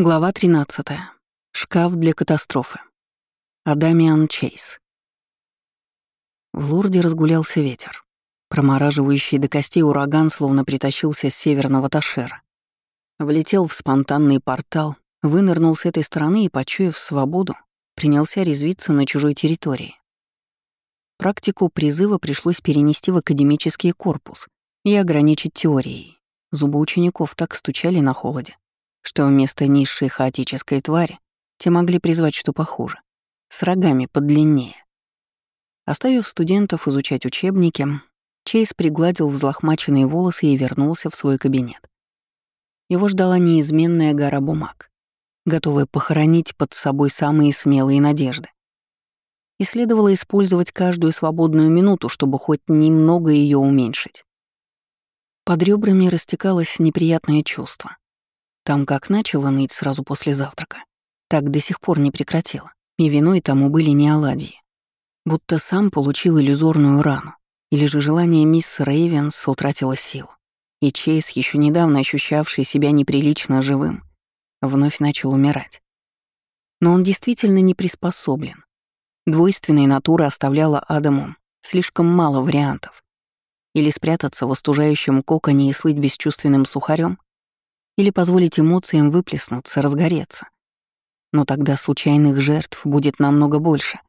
Глава 13. Шкаф для катастрофы. Адамиан Чейз. В Лурде разгулялся ветер. Промораживающий до костей ураган словно притащился с северного Ташера. Влетел в спонтанный портал, вынырнул с этой стороны и, почуяв свободу, принялся резвиться на чужой территории. Практику призыва пришлось перенести в академический корпус и ограничить теорией. Зубы учеников так стучали на холоде, что вместо низшей хаотической твари те могли призвать что похуже, с рогами подлиннее. Оставив студентов изучать учебники, Чейз пригладил взлохмаченные волосы и вернулся в свой кабинет. Его ждала неизменная гора бумаг, готовая похоронить под собой самые смелые надежды. И следовало использовать каждую свободную минуту, чтобы хоть немного ее уменьшить. Под ребрами растекалось неприятное чувство. Там как начало ныть сразу после завтрака, так до сих пор не прекратило, и виной тому были не оладьи. Будто сам получил иллюзорную рану, или же желание мисс Рейвенс утратило силу, и Чейз, еще недавно ощущавший себя неприлично живым, вновь начал умирать. Но он действительно не приспособлен. Двойственная натура оставляла Адаму слишком мало вариантов. Или спрятаться в остужающем коконе и слыть бесчувственным сухарем, или позволить эмоциям выплеснуться, разгореться. Но тогда случайных жертв будет намного больше.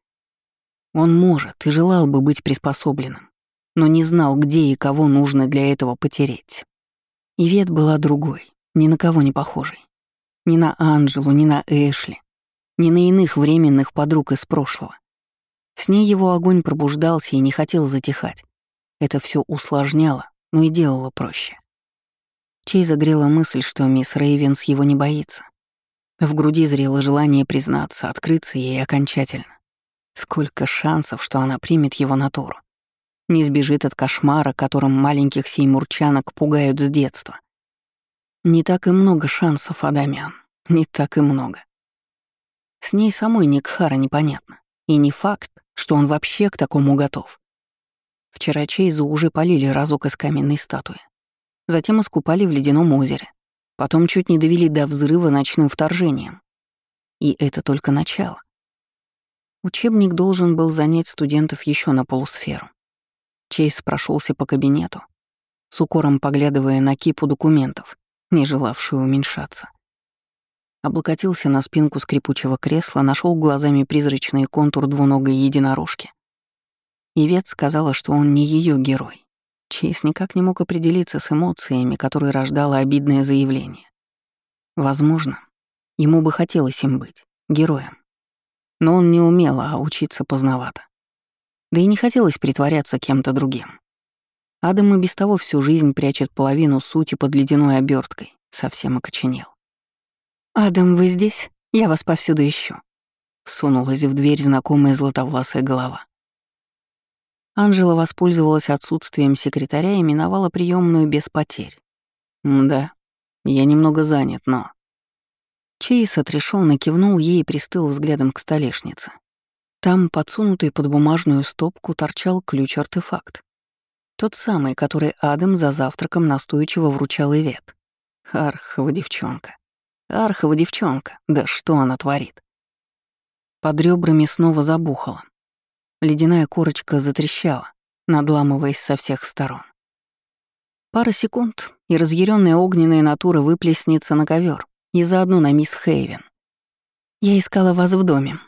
Он может и желал бы быть приспособленным, но не знал, где и кого нужно для этого потереть. Ивет была другой, ни на кого не похожей. Ни на Анжелу, ни на Эшли, ни на иных временных подруг из прошлого. С ней его огонь пробуждался и не хотел затихать. Это все усложняло, но и делало проще. Чей загрела мысль, что мисс Рейвенс его не боится. В груди зрело желание признаться, открыться ей окончательно. Сколько шансов, что она примет его натуру. Не сбежит от кошмара, которым маленьких сеймурчанок пугают с детства. Не так и много шансов, Адамиан. Не так и много. С ней самой Никхара непонятно. И не факт, что он вообще к такому готов. Вчера Чейзу уже полили разок из каменной статуи затем искупали в ледяном озере, потом чуть не довели до взрыва ночным вторжением. И это только начало. Учебник должен был занять студентов еще на полусферу. Чейз прошелся по кабинету, с укором поглядывая на кипу документов, не желавшую уменьшаться. Облокотился на спинку скрипучего кресла, нашел глазами призрачный контур двуногой единорожки. Ивет сказала, что он не ее герой, Чейз никак не мог определиться с эмоциями, которые рождало обидное заявление. Возможно, ему бы хотелось им быть, героем. Но он не умел, а учиться поздновато. Да и не хотелось притворяться кем-то другим. Адам и без того всю жизнь прячет половину сути под ледяной оберткой, совсем окоченел. «Адам, вы здесь? Я вас повсюду ищу», — сунулась в дверь знакомая златовласая голова. Анжела воспользовалась отсутствием секретаря и миновала приемную без потерь. «Да, я немного занят, но...» Чейз отрешенно кивнул ей и пристыл взглядом к столешнице. Там, подсунутый под бумажную стопку, торчал ключ-артефакт. Тот самый, который Адам за завтраком настойчиво вручал Ивет. Архова девчонка. Архова девчонка. Да что она творит? Под ребрами снова забухало. Ледяная корочка затрещала, надламываясь со всех сторон. Пара секунд, и разъяренная огненная натура выплеснется на ковер и заодно на мисс Хейвен. «Я искала вас в доме».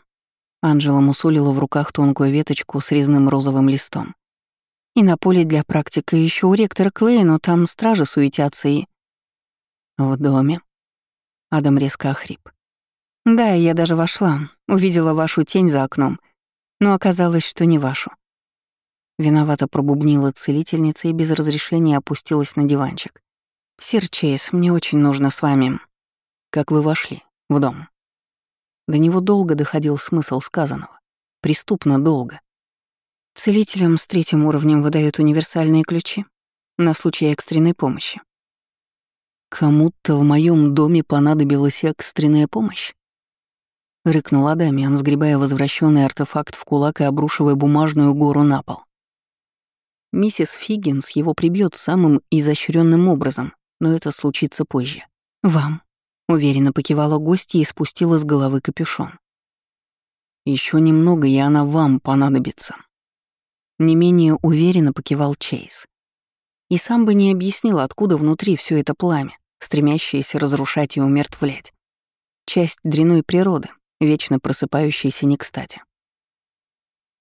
Анжела мусолила в руках тонкую веточку с резным розовым листом. «И на поле для практики еще у ректора Клея, но там стражи суетятся и...» «В доме?» Адам резко охрип. «Да, я даже вошла, увидела вашу тень за окном — но оказалось, что не вашу. Виновато пробубнила целительница и без разрешения опустилась на диванчик. «Сир Чейз, мне очень нужно с вами...» «Как вы вошли? В дом?» До него долго доходил смысл сказанного. Преступно долго. Целителям с третьим уровнем выдают универсальные ключи на случай экстренной помощи. Кому-то в моем доме понадобилась экстренная помощь? — рыкнул Адамиан, сгребая возвращенный артефакт в кулак и обрушивая бумажную гору на пол. Миссис Фиггинс его прибьет самым изощренным образом, но это случится позже. Вам. Уверенно покивала гостья и спустила с головы капюшон. Еще немного, и она вам понадобится. Не менее уверенно покивал Чейз. И сам бы не объяснил, откуда внутри все это пламя, стремящееся разрушать и умертвлять. Часть дряной природы, вечно просыпающаяся не кстати.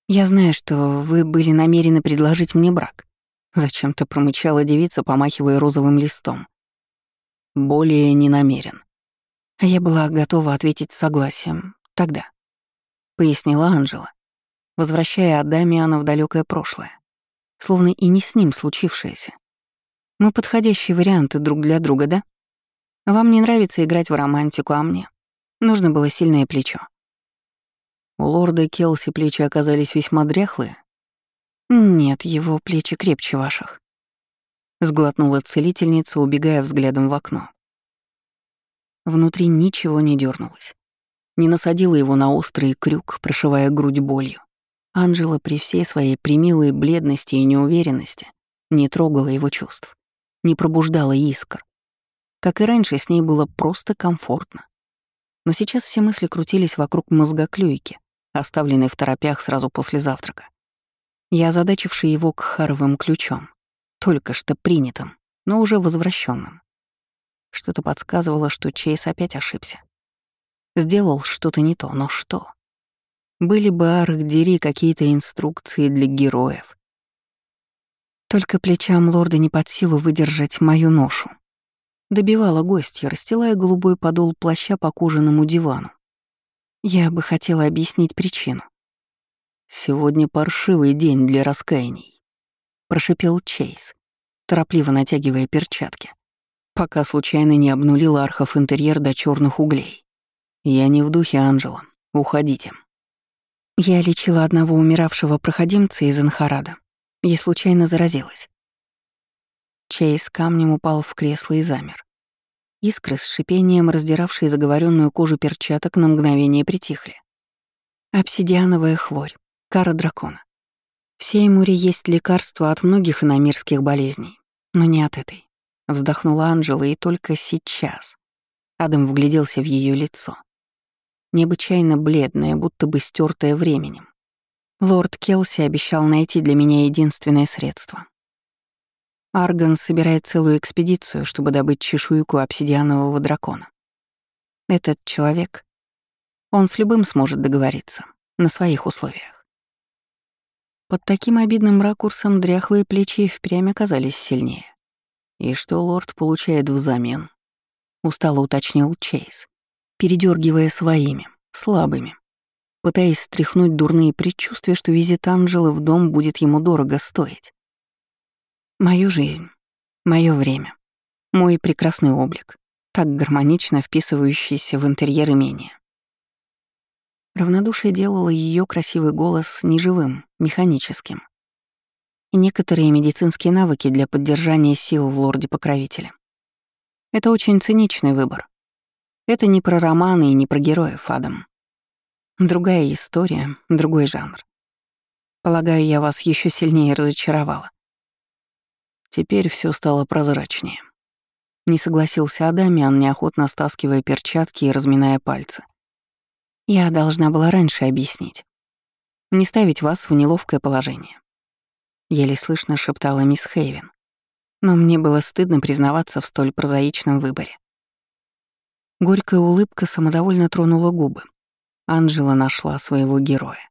«Я знаю, что вы были намерены предложить мне брак», — зачем-то промычала девица, помахивая розовым листом. «Более не намерен». А я была готова ответить согласием тогда, — пояснила Анжела, возвращая Адамиана в далекое прошлое, словно и не с ним случившееся. Мы подходящие варианты друг для друга, да? Вам не нравится играть в романтику, а мне нужно было сильное плечо. У лорда Келси плечи оказались весьма дряхлые. Нет, его плечи крепче ваших. Сглотнула целительница, убегая взглядом в окно. Внутри ничего не дернулось. Не насадила его на острый крюк, прошивая грудь болью. Анжела при всей своей примилой бледности и неуверенности не трогала его чувств не пробуждала искр. Как и раньше, с ней было просто комфортно. Но сейчас все мысли крутились вокруг мозгоклюйки, оставленной в торопях сразу после завтрака. Я озадачивший его к харовым ключом, только что принятым, но уже возвращенным. Что-то подсказывало, что Чейз опять ошибся. Сделал что-то не то, но что? Были бы арх дери какие-то инструкции для героев, только плечам лорда не под силу выдержать мою ношу. Добивала гостья, расстилая голубой подол плаща по кожаному дивану. Я бы хотела объяснить причину. «Сегодня паршивый день для раскаяний», — прошипел Чейз, торопливо натягивая перчатки, пока случайно не обнулил архов интерьер до черных углей. «Я не в духе, Анжела. Уходите». Я лечила одного умиравшего проходимца из Анхарада и случайно заразилась. Чейз камнем упал в кресло и замер. Искры с шипением, раздиравшие заговоренную кожу перчаток, на мгновение притихли. Обсидиановая хворь, кара дракона. В Сеймуре есть лекарства от многих иномирских болезней, но не от этой. Вздохнула Анжела, и только сейчас Адам вгляделся в ее лицо. Необычайно бледное, будто бы стертое временем. Лорд Келси обещал найти для меня единственное средство. Арган собирает целую экспедицию, чтобы добыть чешуйку обсидианового дракона. Этот человек, он с любым сможет договориться, на своих условиях. Под таким обидным ракурсом дряхлые плечи впрямь оказались сильнее. И что лорд получает взамен? Устало уточнил Чейз, передергивая своими, слабыми, пытаясь стряхнуть дурные предчувствия, что визит Анжелы в дом будет ему дорого стоить. Мою жизнь, мое время, мой прекрасный облик, так гармонично вписывающийся в интерьер имения. Равнодушие делало ее красивый голос неживым, механическим. И некоторые медицинские навыки для поддержания сил в лорде-покровителе. Это очень циничный выбор. Это не про романы и не про героев, Адам. Другая история, другой жанр. Полагаю, я вас еще сильнее разочаровала. Теперь все стало прозрачнее. Не согласился Адамиан, неохотно стаскивая перчатки и разминая пальцы. Я должна была раньше объяснить. Не ставить вас в неловкое положение. Еле слышно шептала мисс Хейвен. Но мне было стыдно признаваться в столь прозаичном выборе. Горькая улыбка самодовольно тронула губы, Анжела нашла своего героя.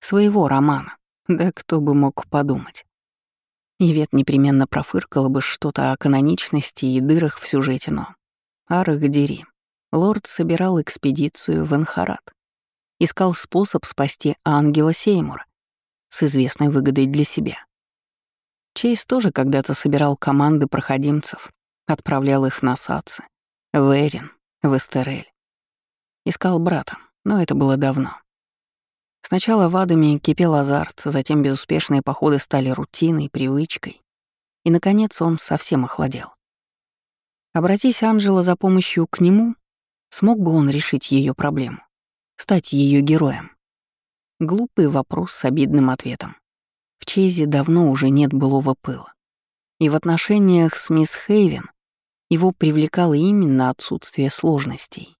Своего романа. Да кто бы мог подумать. Ивет непременно профыркала бы что-то о каноничности и дырах в сюжете, но... Арах дери. Лорд собирал экспедицию в Энхарат. Искал способ спасти ангела Сеймура с известной выгодой для себя. Чейз тоже когда-то собирал команды проходимцев, отправлял их на Сацы, в Эрин, в Эстерель. Искал брата, но это было давно. Сначала в Адаме кипел азарт, затем безуспешные походы стали рутиной, привычкой. И, наконец, он совсем охладел. Обратись Анжела за помощью к нему, смог бы он решить ее проблему, стать ее героем? Глупый вопрос с обидным ответом. В Чейзе давно уже нет былого пыла. И в отношениях с мисс Хейвен Его привлекало именно отсутствие сложностей.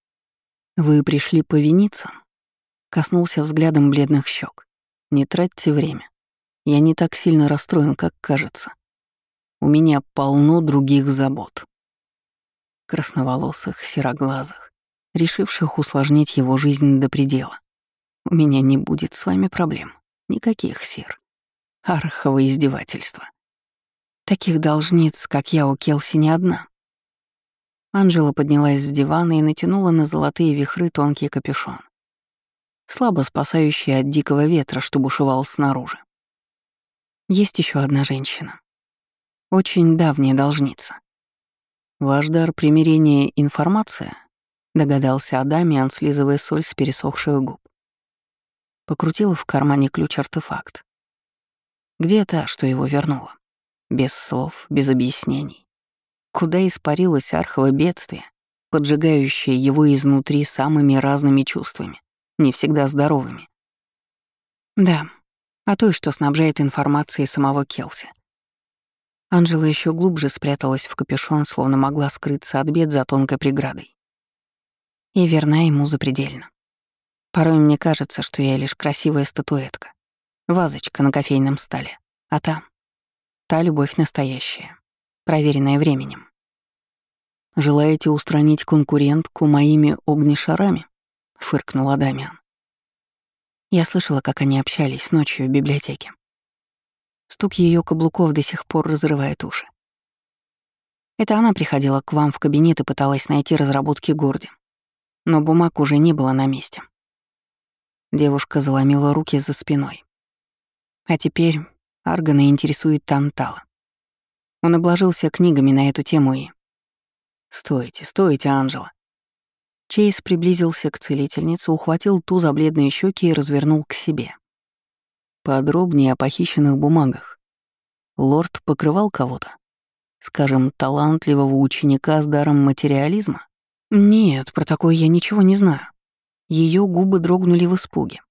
«Вы пришли повиниться?» Коснулся взглядом бледных щек. «Не тратьте время. Я не так сильно расстроен, как кажется. У меня полно других забот». Красноволосых, сероглазых, решивших усложнить его жизнь до предела. У меня не будет с вами проблем. Никаких, сир. Арховое издевательство. Таких должниц, как я, у Келси не одна. Анжела поднялась с дивана и натянула на золотые вихры тонкий капюшон, слабо спасающий от дикого ветра, что бушевал снаружи. Есть еще одна женщина. Очень давняя должница. Ваш дар примирения — информация, догадался Адамиан, слизывая соль с пересохших губ. Покрутила в кармане ключ-артефакт. Где та, что его вернула? Без слов, без объяснений. Куда испарилось архово бедствие, поджигающее его изнутри самыми разными чувствами, не всегда здоровыми? Да, а той, что снабжает информацией самого Келси. Анжела еще глубже спряталась в капюшон, словно могла скрыться от бед за тонкой преградой. И верна ему запредельно. Порой мне кажется, что я лишь красивая статуэтка, вазочка на кофейном столе, а там Та любовь настоящая, проверенная временем. «Желаете устранить конкурентку моими огнешарами?» — фыркнул Адамиан. Я слышала, как они общались ночью в библиотеке. Стук ее каблуков до сих пор разрывает уши. Это она приходила к вам в кабинет и пыталась найти разработки Горди. Но бумаг уже не было на месте. Девушка заломила руки за спиной. А теперь Аргана интересует Тантала. Он обложился книгами на эту тему и... «Стойте, стойте, Анжела». Чейз приблизился к целительнице, ухватил ту за бледные щеки и развернул к себе. Подробнее о похищенных бумагах. Лорд покрывал кого-то? Скажем, талантливого ученика с даром материализма? Нет, про такое я ничего не знаю. Ее губы дрогнули в испуге.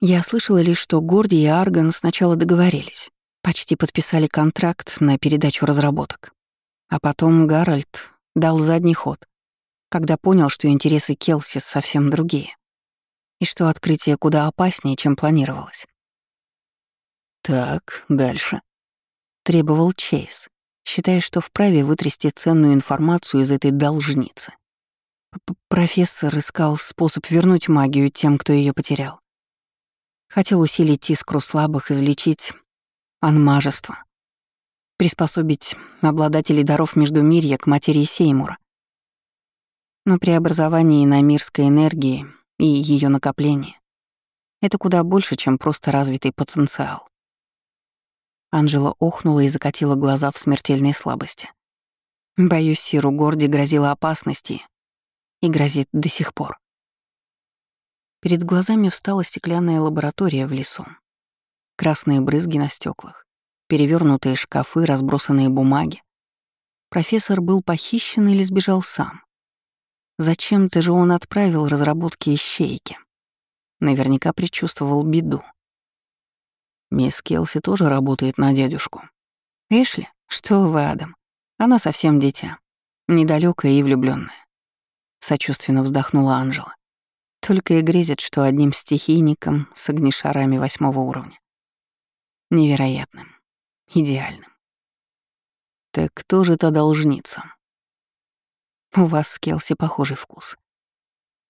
Я слышала лишь, что Горди и Арган сначала договорились. Почти подписали контракт на передачу разработок. А потом Гарольд дал задний ход, когда понял, что интересы Келси совсем другие. И что открытие куда опаснее, чем планировалось. «Так, дальше», — требовал Чейз, считая, что вправе вытрясти ценную информацию из этой должницы. П- Профессор искал способ вернуть магию тем, кто ее потерял. Хотел усилить искру слабых, излечить анмажество. Приспособить обладателей даров Междумирья к материи Сеймура. Но преобразование иномирской энергии и ее накопление — это куда больше, чем просто развитый потенциал. Анжела охнула и закатила глаза в смертельной слабости. Боюсь, Сиру Горди грозила опасности и грозит до сих пор. Перед глазами встала стеклянная лаборатория в лесу красные брызги на стеклах, перевернутые шкафы, разбросанные бумаги. Профессор был похищен или сбежал сам. Зачем-то же он отправил разработки ищейки. Наверняка предчувствовал беду. Мисс Келси тоже работает на дядюшку. Эшли? Что вы, Адам? Она совсем дитя. Недалекая и влюбленная. Сочувственно вздохнула Анжела. Только и грезит, что одним стихийником с огнешарами восьмого уровня. Невероятным. Идеальным. Так кто же та должница? У вас с Келси похожий вкус.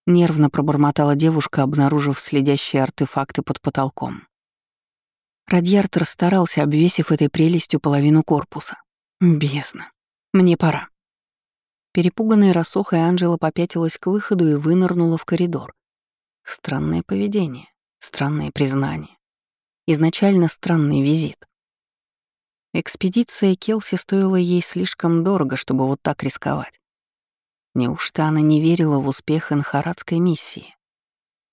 Нервно пробормотала девушка, обнаружив следящие артефакты под потолком. Радьярд старался, обвесив этой прелестью половину корпуса. Бездна. Мне пора. Перепуганная рассохой Анжела попятилась к выходу и вынырнула в коридор. Странное поведение, странное признание. Изначально странный визит. Экспедиция Келси стоила ей слишком дорого, чтобы вот так рисковать. Неужто она не верила в успех инхарадской миссии?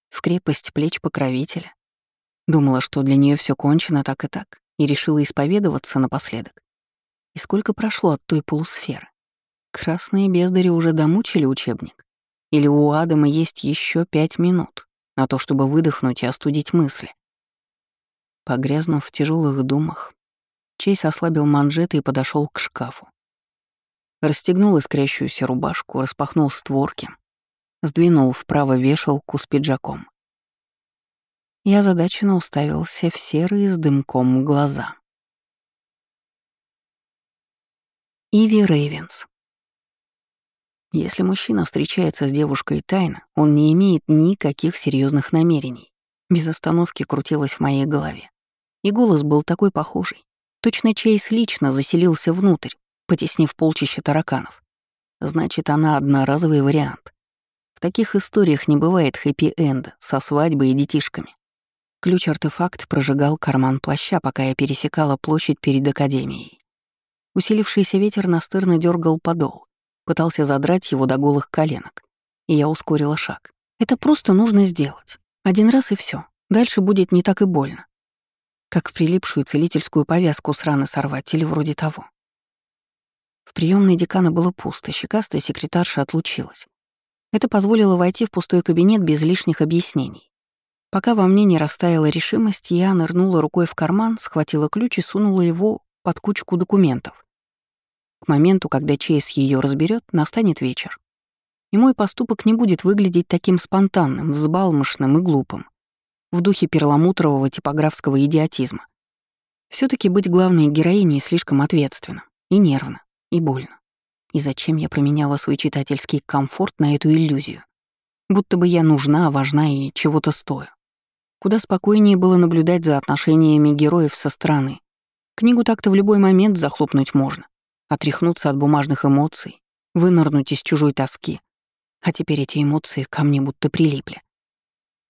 В крепость плеч покровителя? Думала, что для нее все кончено так и так, и решила исповедоваться напоследок. И сколько прошло от той полусферы? Красные бездари уже домучили учебник? Или у Адама есть еще пять минут на то, чтобы выдохнуть и остудить мысли? Погрязнув в тяжелых думах, Чейз ослабил манжеты и подошел к шкафу. Расстегнул искрящуюся рубашку, распахнул створки, сдвинул вправо вешалку с пиджаком. Я задаченно уставился в серые с дымком глаза. Иви Рейвенс. Если мужчина встречается с девушкой тайно, он не имеет никаких серьезных намерений. Без остановки крутилось в моей голове. И голос был такой похожий. Точно Чейз лично заселился внутрь, потеснив полчища тараканов. Значит, она одноразовый вариант. В таких историях не бывает хэппи-энда со свадьбой и детишками. Ключ-артефакт прожигал карман плаща, пока я пересекала площадь перед Академией. Усилившийся ветер настырно дергал подол, пытался задрать его до голых коленок, и я ускорила шаг. Это просто нужно сделать. Один раз и все. Дальше будет не так и больно. Как прилипшую целительскую повязку с раны сорвать или вроде того. В приемной декана было пусто, щекастая секретарша отлучилась. Это позволило войти в пустой кабинет без лишних объяснений. Пока во мне не растаяла решимость, я нырнула рукой в карман, схватила ключ и сунула его под кучку документов. К моменту, когда Чейз ее разберет, настанет вечер и мой поступок не будет выглядеть таким спонтанным, взбалмошным и глупым, в духе перламутрового типографского идиотизма. все таки быть главной героиней слишком ответственно, и нервно, и больно. И зачем я променяла свой читательский комфорт на эту иллюзию? Будто бы я нужна, важна и чего-то стою. Куда спокойнее было наблюдать за отношениями героев со стороны. Книгу так-то в любой момент захлопнуть можно, отряхнуться от бумажных эмоций, вынырнуть из чужой тоски, а теперь эти эмоции ко мне будто прилипли.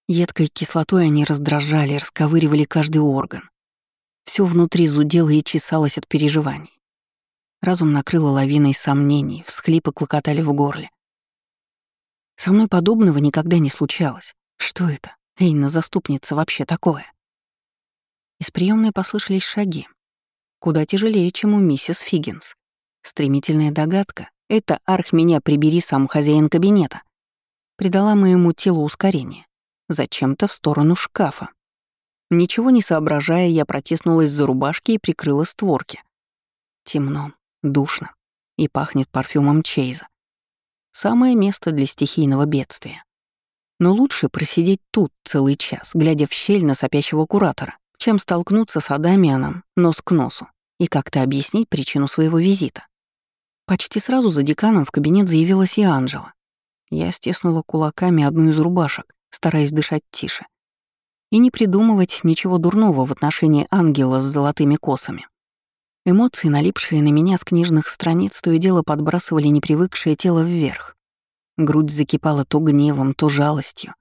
Едкой кислотой они раздражали, расковыривали каждый орган. Все внутри зудело и чесалось от переживаний. Разум накрыло лавиной сомнений, всхлипы клокотали в горле. Со мной подобного никогда не случалось. Что это? Эйна, заступница, вообще такое? Из приемной послышались шаги. Куда тяжелее, чем у миссис Фиггинс. Стремительная догадка, это арх меня прибери сам хозяин кабинета. Придала моему телу ускорение. Зачем-то в сторону шкафа. Ничего не соображая, я протиснулась за рубашки и прикрыла створки. Темно, душно и пахнет парфюмом Чейза. Самое место для стихийного бедствия. Но лучше просидеть тут целый час, глядя в щель на сопящего куратора, чем столкнуться с Адамианом нос к носу и как-то объяснить причину своего визита. Почти сразу за деканом в кабинет заявилась и Анжела. Я стеснула кулаками одну из рубашек, стараясь дышать тише. И не придумывать ничего дурного в отношении ангела с золотыми косами. Эмоции, налипшие на меня с книжных страниц, то и дело подбрасывали непривыкшее тело вверх. Грудь закипала то гневом, то жалостью.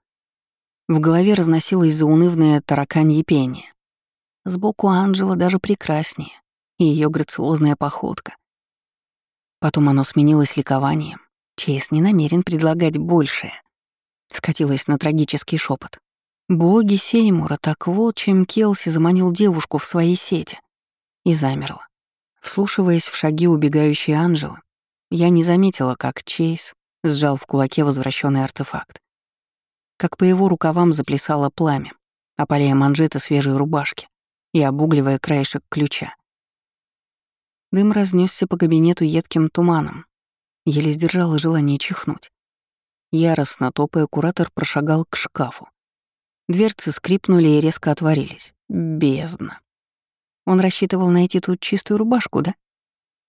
В голове разносилось заунывное тараканье пение. Сбоку Анжела даже прекраснее, и ее грациозная походка, Потом оно сменилось ликованием. Чейз не намерен предлагать большее. Скатилась на трагический шепот. Боги Сеймура, так вот, чем Келси заманил девушку в свои сети. И замерла. Вслушиваясь в шаги убегающей Анжелы, я не заметила, как Чейз сжал в кулаке возвращенный артефакт. Как по его рукавам заплясало пламя, опаляя манжеты свежей рубашки и обугливая краешек ключа. Дым разнесся по кабинету едким туманом. Еле сдержала желание чихнуть. Яростно топая, куратор прошагал к шкафу. Дверцы скрипнули и резко отворились. Бездна. Он рассчитывал найти тут чистую рубашку, да?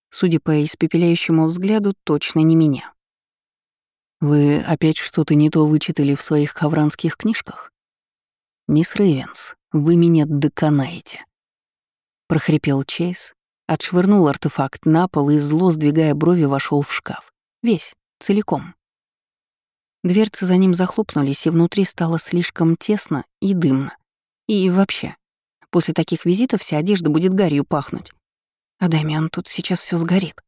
Судя по испепеляющему взгляду, точно не меня. «Вы опять что-то не то вычитали в своих хавранских книжках?» «Мисс Рейвенс, вы меня доконаете», — прохрипел Чейз, Отшвырнул артефакт на пол и, зло сдвигая брови, вошел в шкаф. Весь, целиком. Дверцы за ним захлопнулись, и внутри стало слишком тесно и дымно. И вообще, после таких визитов вся одежда будет гарью пахнуть. А Дамиан тут сейчас все сгорит.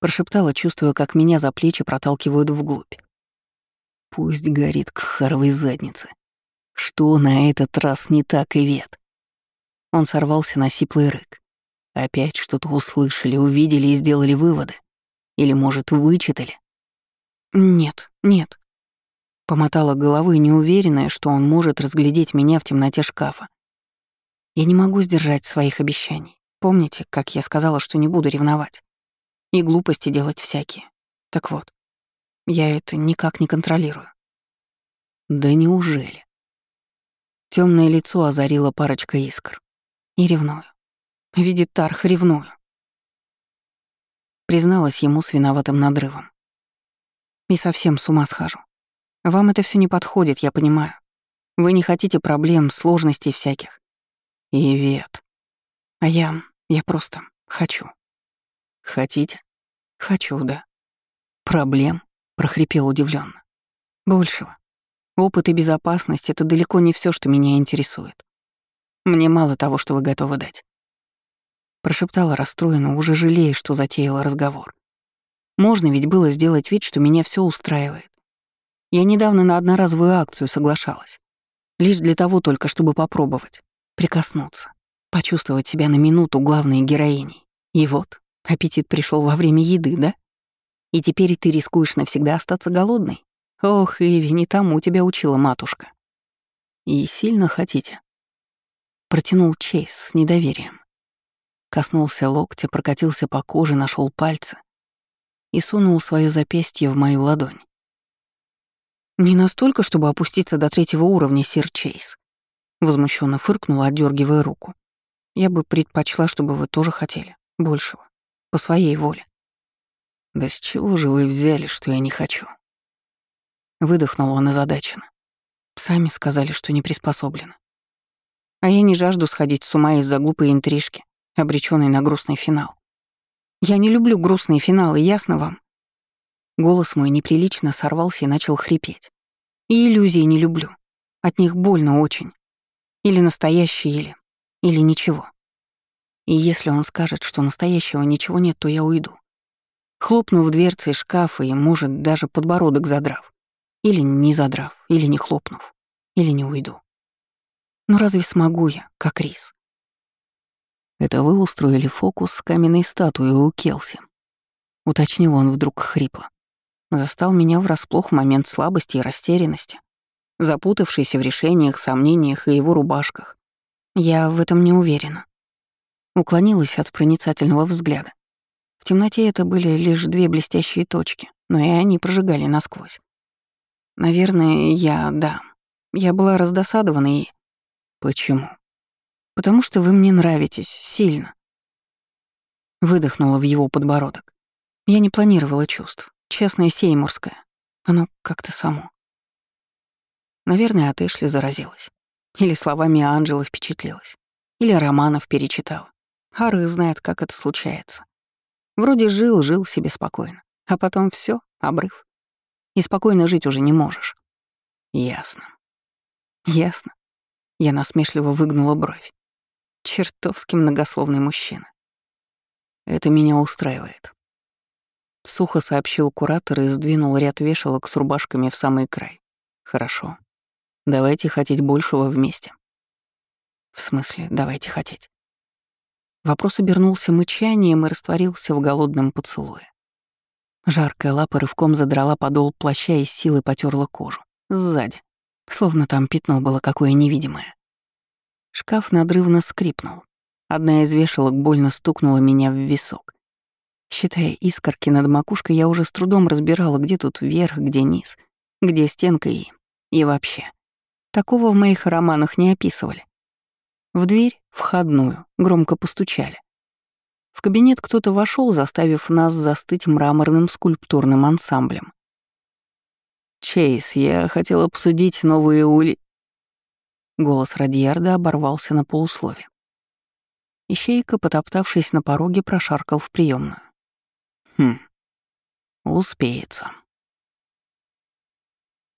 Прошептала, чувствуя, как меня за плечи проталкивают вглубь. Пусть горит к харовой заднице. Что на этот раз не так, Ивет? Он сорвался на сиплый рык. Опять что-то услышали, увидели и сделали выводы? Или, может, вычитали? Нет, нет. Помотала головой, неуверенная, что он может разглядеть меня в темноте шкафа. Я не могу сдержать своих обещаний. Помните, как я сказала, что не буду ревновать? и глупости делать всякие. Так вот, я это никак не контролирую. Да неужели? Темное лицо озарило парочка искр. И ревную. Видит Тарх, ревную. Призналась ему с виноватым надрывом. И совсем с ума схожу. Вам это все не подходит, я понимаю. Вы не хотите проблем, сложностей всяких. И вет. А я... я просто хочу. Хотите? Хочу, да. Проблем? прохрипел удивленно. Большего. Опыт и безопасность — это далеко не все, что меня интересует. Мне мало того, что вы готовы дать. Прошептала расстроенно, уже жалея, что затеяла разговор. Можно ведь было сделать вид, что меня все устраивает. Я недавно на одноразовую акцию соглашалась. Лишь для того только, чтобы попробовать, прикоснуться, почувствовать себя на минуту главной героиней. И вот, аппетит пришел во время еды, да? И теперь ты рискуешь навсегда остаться голодной? Ох, Иви, не тому тебя учила матушка. И сильно хотите? Протянул Чейз с недоверием. Коснулся локтя, прокатился по коже, нашел пальцы и сунул свое запястье в мою ладонь. «Не настолько, чтобы опуститься до третьего уровня, сир Чейз», — возмущенно фыркнула, отдергивая руку. «Я бы предпочла, чтобы вы тоже хотели. Большего. По своей воле». «Да с чего же вы взяли, что я не хочу?» Выдохнул он озадаченно. Сами сказали, что не приспособлены. А я не жажду сходить с ума из-за глупой интрижки, обреченной на грустный финал. Я не люблю грустные финалы, ясно вам? Голос мой неприлично сорвался и начал хрипеть. И иллюзии не люблю. От них больно очень. Или настоящие, или... Или ничего. И если он скажет, что настоящего ничего нет, то я уйду. Хлопну в дверцы шкафа и, может, даже подбородок задрав. Или не задрав, или не хлопнув, или не уйду. Но разве смогу я, как рис? Это вы устроили фокус с каменной статуей у Келси? Уточнил он вдруг хрипло. Застал меня врасплох в момент слабости и растерянности, запутавшийся в решениях, сомнениях и его рубашках. Я в этом не уверена. Уклонилась от проницательного взгляда. В темноте это были лишь две блестящие точки, но и они прожигали насквозь. Наверное, я, да. Я была раздосадована и... Почему? Потому что вы мне нравитесь сильно. Выдохнула в его подбородок. Я не планировала чувств. Честное сеймурское. Оно как-то само. Наверное, от Эшли заразилась. Или словами Анджела впечатлилась. Или романов перечитала. Ары знает, как это случается. Вроде жил, жил себе спокойно. А потом все, обрыв и спокойно жить уже не можешь. Ясно. Ясно. Я насмешливо выгнула бровь. Чертовски многословный мужчина. Это меня устраивает. Сухо сообщил куратор и сдвинул ряд вешалок с рубашками в самый край. Хорошо. Давайте хотеть большего вместе. В смысле, давайте хотеть. Вопрос обернулся мычанием и растворился в голодном поцелуе. Жаркая лапа рывком задрала подол плаща и силы потерла кожу. Сзади. Словно там пятно было какое невидимое. Шкаф надрывно скрипнул. Одна из вешалок больно стукнула меня в висок. Считая искорки над макушкой, я уже с трудом разбирала, где тут верх, где низ, где стенка и... и вообще. Такого в моих романах не описывали. В дверь, входную, громко постучали. В кабинет кто-то вошел, заставив нас застыть мраморным скульптурным ансамблем. «Чейз, я хотел обсудить новые ули...» Голос Радьярда оборвался на полуслове. Ищейка, потоптавшись на пороге, прошаркал в приемную. «Хм, успеется».